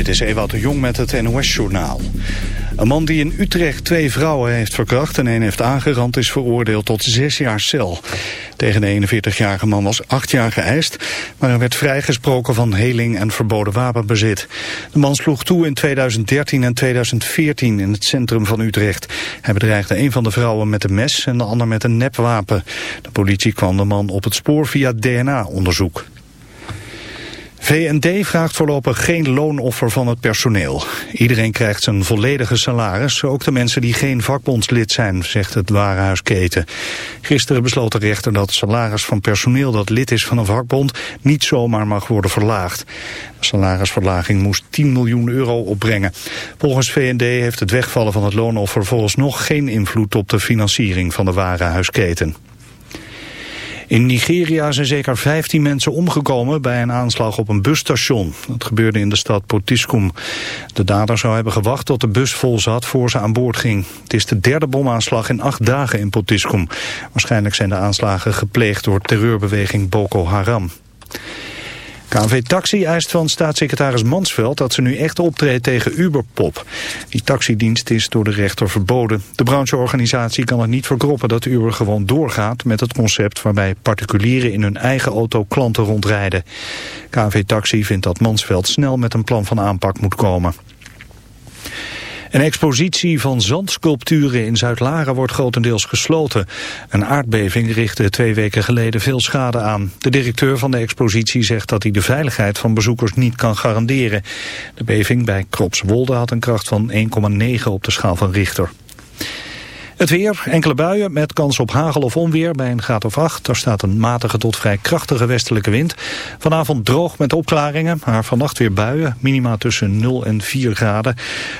Dit is Ewout de Jong met het NOS-journaal. Een man die in Utrecht twee vrouwen heeft verkracht en een heeft aangerand... is veroordeeld tot zes jaar cel. Tegen de 41-jarige man was acht jaar geëist... maar er werd vrijgesproken van heling en verboden wapenbezit. De man sloeg toe in 2013 en 2014 in het centrum van Utrecht. Hij bedreigde een van de vrouwen met een mes en de ander met een nepwapen. De politie kwam de man op het spoor via DNA-onderzoek. VND vraagt voorlopig geen loonoffer van het personeel. Iedereen krijgt zijn volledige salaris, ook de mensen die geen vakbondslid zijn, zegt het warenhuisketen. Gisteren besloot de rechter dat het salaris van personeel dat lid is van een vakbond niet zomaar mag worden verlaagd. De salarisverlaging moest 10 miljoen euro opbrengen. Volgens VND heeft het wegvallen van het loonoffer volgens nog geen invloed op de financiering van de warenhuisketen. In Nigeria zijn zeker 15 mensen omgekomen bij een aanslag op een busstation. Dat gebeurde in de stad Potiskum. De dader zou hebben gewacht tot de bus vol zat voor ze aan boord ging. Het is de derde bomaanslag in acht dagen in Potiskum. Waarschijnlijk zijn de aanslagen gepleegd door terreurbeweging Boko Haram. KNV Taxi eist van staatssecretaris Mansveld dat ze nu echt optreedt tegen Uberpop. Die taxidienst is door de rechter verboden. De brancheorganisatie kan het niet verkroppen dat Uber gewoon doorgaat met het concept waarbij particulieren in hun eigen auto klanten rondrijden. KNV Taxi vindt dat Mansveld snel met een plan van aanpak moet komen. Een expositie van zandsculpturen in Zuid-Laren wordt grotendeels gesloten. Een aardbeving richtte twee weken geleden veel schade aan. De directeur van de expositie zegt dat hij de veiligheid van bezoekers niet kan garanderen. De beving bij Kropswolde had een kracht van 1,9 op de schaal van Richter. Het weer, enkele buien met kans op hagel of onweer bij een graad of 8. Er staat een matige tot vrij krachtige westelijke wind. Vanavond droog met opklaringen, maar vannacht weer buien. Minima tussen 0 en 4 graden.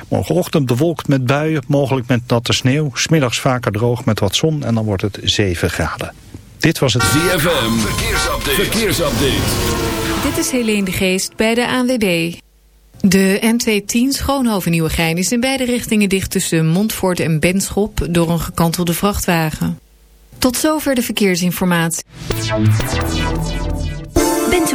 Morgenochtend bewolkt met buien, mogelijk met natte sneeuw. Smiddags vaker droog met wat zon en dan wordt het 7 graden. Dit was het ZFM, verkeersupdate. verkeersupdate. Dit is Helene de Geest bij de ANWB. De N210 Schoonhoven-Nieuwegein is in beide richtingen dicht tussen Montfort en Benschop door een gekantelde vrachtwagen. Tot zover de verkeersinformatie.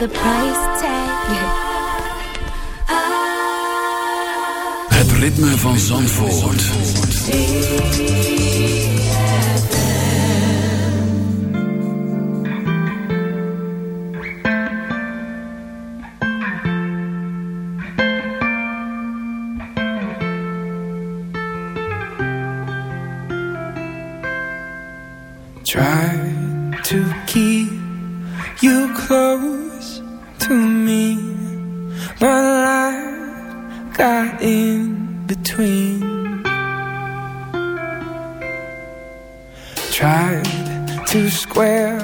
The price tag. Het ritme van Zandvoort. To me But life got in between. Tried to square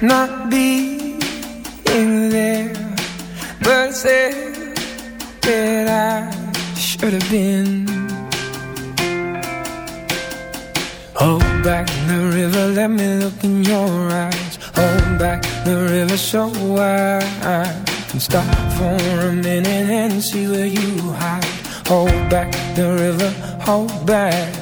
not being there But said that I should have been. Hold back the river, let me look in your eyes Hold back the river so wide. Can stop for a minute and see where you hide. Hold back the river, hold back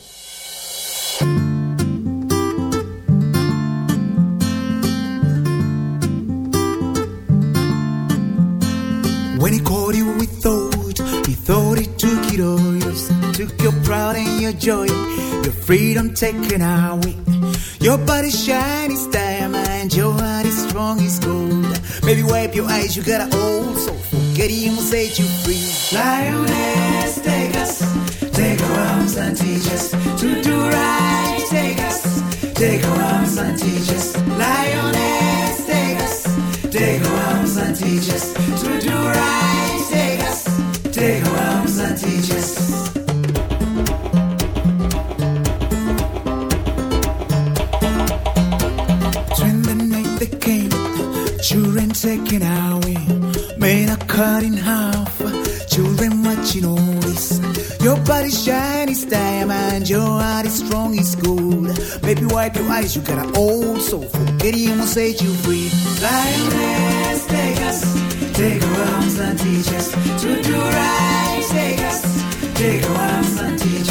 Your pride and your joy, your freedom taken away. Your body's shiny as diamond, your heart is strong as gold. Baby, wipe your eyes, you got an old soul. Forget him will set you free. Lioness, take us, take our arms and teach us to do right. Take us, take our arms and teach us. Lioness, take us, take our arms and teach us to do right. Take us, take our arms and teach us. Taken away, men are cut in half, children watching all this. Your body's shiny as diamond, your heart is strong as gold. Baby, wipe your eyes, you got an old soul. Forget him will set you free. Lioness, take us, take our arms and teach us to do right. Take us, take our arms and teach us.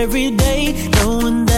every day, knowing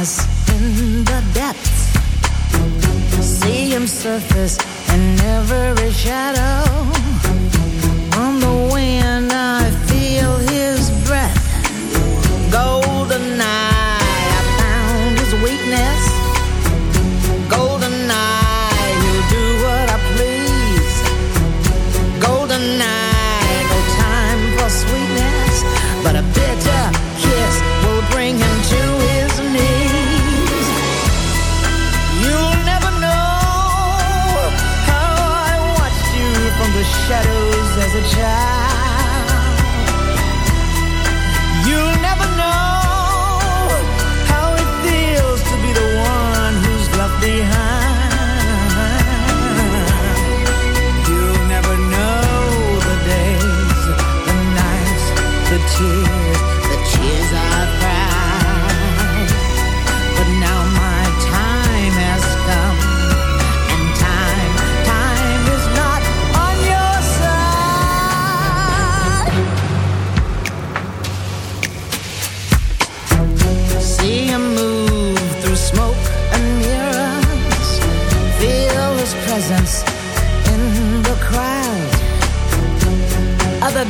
darkness in the depths. See him surface in every shadow.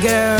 girl.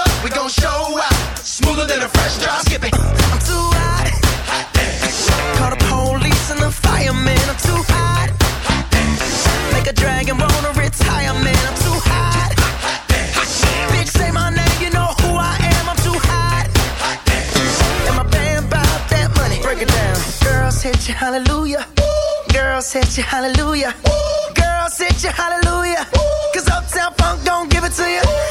Set you hallelujah. Ooh. Girls you hallelujah. Ooh. Cause Uptown Funk don't give it to you. Ooh.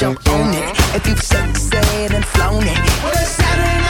don't it. If you've sexed and flown it, well, Saturday night.